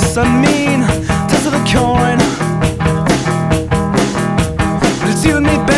yes, I mean, toss of the coin. But it's you and me, baby.